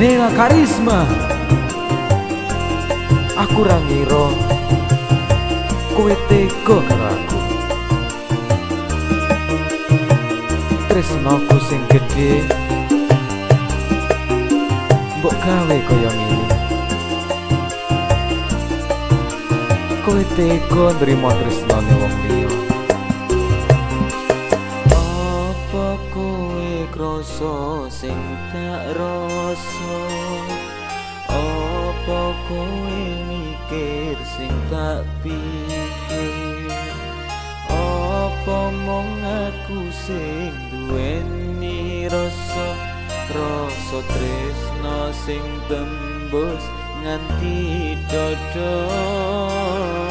Nela Karisma. Aku ra ngira kowe tega karo aku. Sing gedhe. Mbok gawe kaya ngene. Kowe tega nrimo tresnane wong liya krasa sing tak rasa. Apa kowe mikir sing tak pikir? Apa mong aku sing duweni rasa? Rasa tresno sing tembus nganti dodol